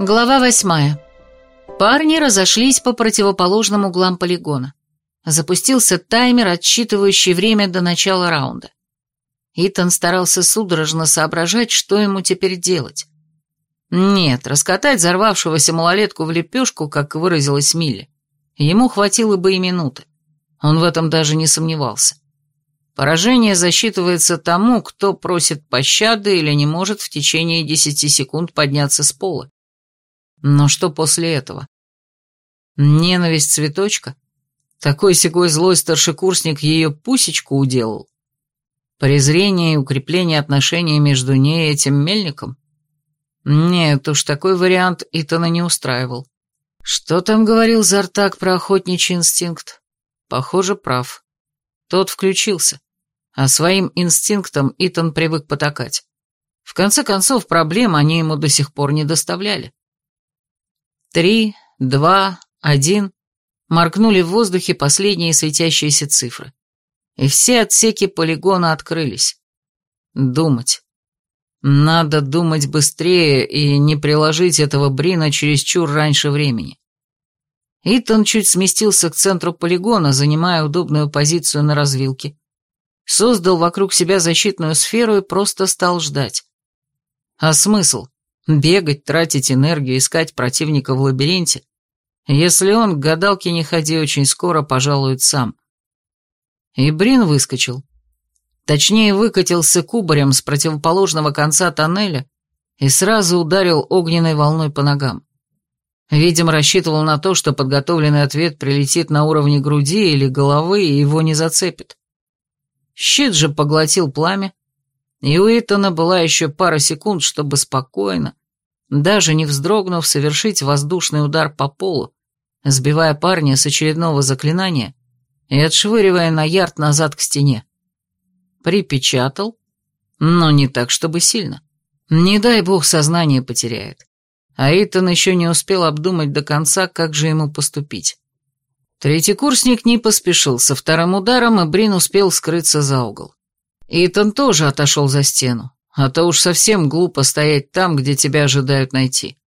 Глава восьмая. Парни разошлись по противоположным углам полигона. Запустился таймер, отсчитывающий время до начала раунда. Итан старался судорожно соображать, что ему теперь делать. Нет, раскатать взорвавшегося малолетку в лепешку, как выразилась Милли, ему хватило бы и минуты. Он в этом даже не сомневался. Поражение засчитывается тому, кто просит пощады или не может в течение десяти секунд подняться с пола. Но что после этого? Ненависть цветочка? Такой секой злой старшекурсник ее пусечку уделал? Презрение и укрепление отношений между ней и этим мельником? Нет уж, такой вариант Итана не устраивал. Что там говорил Зартак про охотничий инстинкт? Похоже, прав. Тот включился. А своим инстинктом Итан привык потакать. В конце концов, проблем они ему до сих пор не доставляли. Три, два, один. Моркнули в воздухе последние светящиеся цифры. И все отсеки полигона открылись. Думать. Надо думать быстрее и не приложить этого Брина чересчур раньше времени. Итан чуть сместился к центру полигона, занимая удобную позицию на развилке. Создал вокруг себя защитную сферу и просто стал ждать. А смысл? Бегать, тратить энергию, искать противника в лабиринте. Если он к гадалке не ходи, очень скоро пожалует сам. И Брин выскочил. Точнее, выкатился кубарем с противоположного конца тоннеля и сразу ударил огненной волной по ногам. Видимо, рассчитывал на то, что подготовленный ответ прилетит на уровне груди или головы и его не зацепит. Щит же поглотил пламя, и у Итана была еще пара секунд, чтобы спокойно, даже не вздрогнув, совершить воздушный удар по полу, сбивая парня с очередного заклинания и отшвыривая на ярд назад к стене. Припечатал, но не так, чтобы сильно. Не дай бог сознание потеряет. А Итан еще не успел обдумать до конца, как же ему поступить. Третий курсник не поспешил со вторым ударом, и Брин успел скрыться за угол. Итан тоже отошел за стену, а то уж совсем глупо стоять там, где тебя ожидают найти.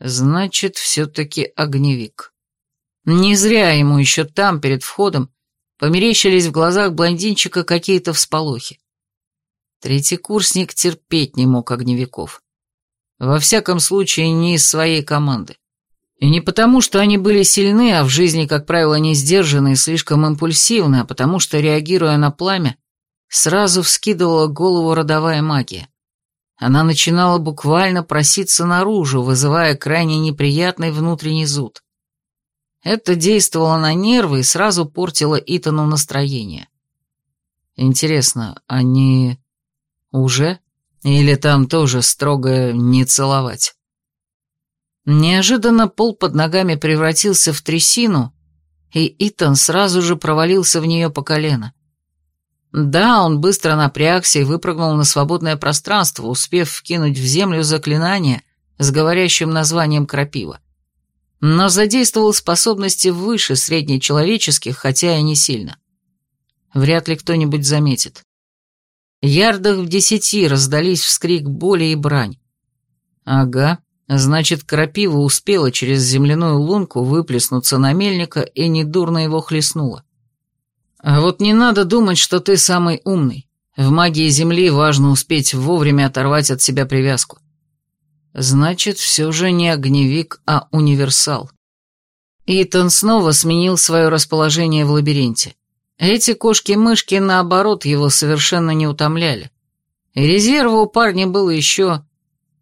Значит, все-таки огневик. Не зря ему еще там, перед входом, померещились в глазах блондинчика какие-то всполохи. Третий курсник терпеть не мог огневиков. Во всяком случае, не из своей команды. И не потому, что они были сильны, а в жизни, как правило, не сдержаны и слишком импульсивны, а потому что, реагируя на пламя, сразу вскидывала голову родовая магия. Она начинала буквально проситься наружу, вызывая крайне неприятный внутренний зуд. Это действовало на нервы и сразу портило Итану настроение. Интересно, они уже? Или там тоже строго не целовать? Неожиданно пол под ногами превратился в трясину, и Итан сразу же провалился в нее по колено. Да, он быстро напрягся и выпрыгнул на свободное пространство, успев вкинуть в землю заклинание с говорящим названием крапива. Но задействовал способности выше среднечеловеческих, хотя и не сильно. Вряд ли кто-нибудь заметит. Ярдах в десяти раздались вскрик боли и брань. Ага, значит, крапива успела через земляную лунку выплеснуться на мельника и недурно его хлестнула. А вот не надо думать, что ты самый умный. В магии Земли важно успеть вовремя оторвать от себя привязку. Значит, все же не огневик, а универсал. Итан снова сменил свое расположение в лабиринте. Эти кошки-мышки, наоборот, его совершенно не утомляли. Резерва у парня было еще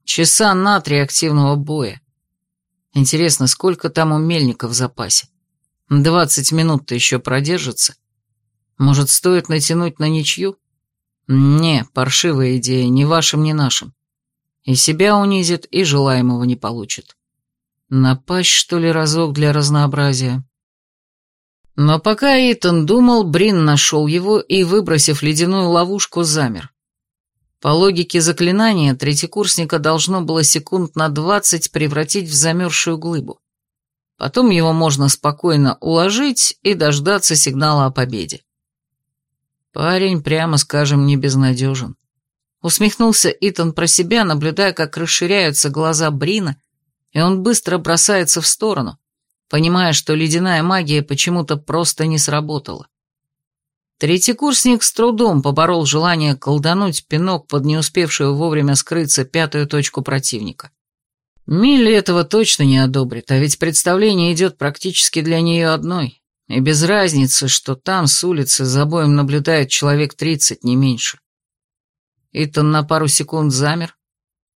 часа на три активного боя. Интересно, сколько там у мельника в запасе? Двадцать минут-то еще продержится? Может, стоит натянуть на ничью? Не, паршивая идея, ни вашим, ни нашим. И себя унизит, и желаемого не получит. Напасть, что ли, разок для разнообразия? Но пока Итан думал, Брин нашел его и, выбросив ледяную ловушку, замер. По логике заклинания, третьекурсника должно было секунд на двадцать превратить в замерзшую глыбу. Потом его можно спокойно уложить и дождаться сигнала о победе. Парень, прямо скажем, не безнадежен. Усмехнулся Итан про себя, наблюдая, как расширяются глаза Брина, и он быстро бросается в сторону, понимая, что ледяная магия почему-то просто не сработала. Третий курсник с трудом поборол желание колдануть пинок под не успевшую вовремя скрыться пятую точку противника. Милли этого точно не одобрит, а ведь представление идет практически для нее одной, и без разницы, что там с улицы за боем наблюдает человек тридцать, не меньше. Итан на пару секунд замер,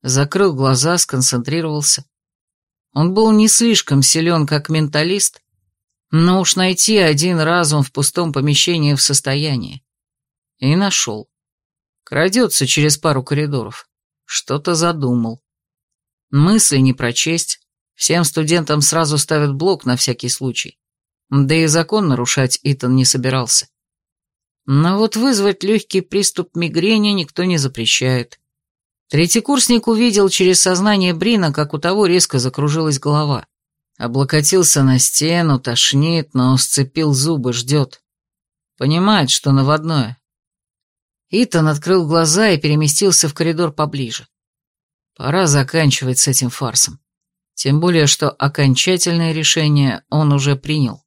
закрыл глаза, сконцентрировался. Он был не слишком силен как менталист, но уж найти один разум в пустом помещении в состоянии. И нашел. Крадется через пару коридоров. Что-то задумал. Мысли не прочесть. Всем студентам сразу ставят блок на всякий случай. Да и закон нарушать Итан не собирался. Но вот вызвать легкий приступ мигрени никто не запрещает. Третий курсник увидел через сознание Брина, как у того резко закружилась голова. Облокотился на стену, тошнит, но сцепил зубы, ждет. Понимает, что наводное. Итан открыл глаза и переместился в коридор поближе. Пора заканчивать с этим фарсом. Тем более, что окончательное решение он уже принял.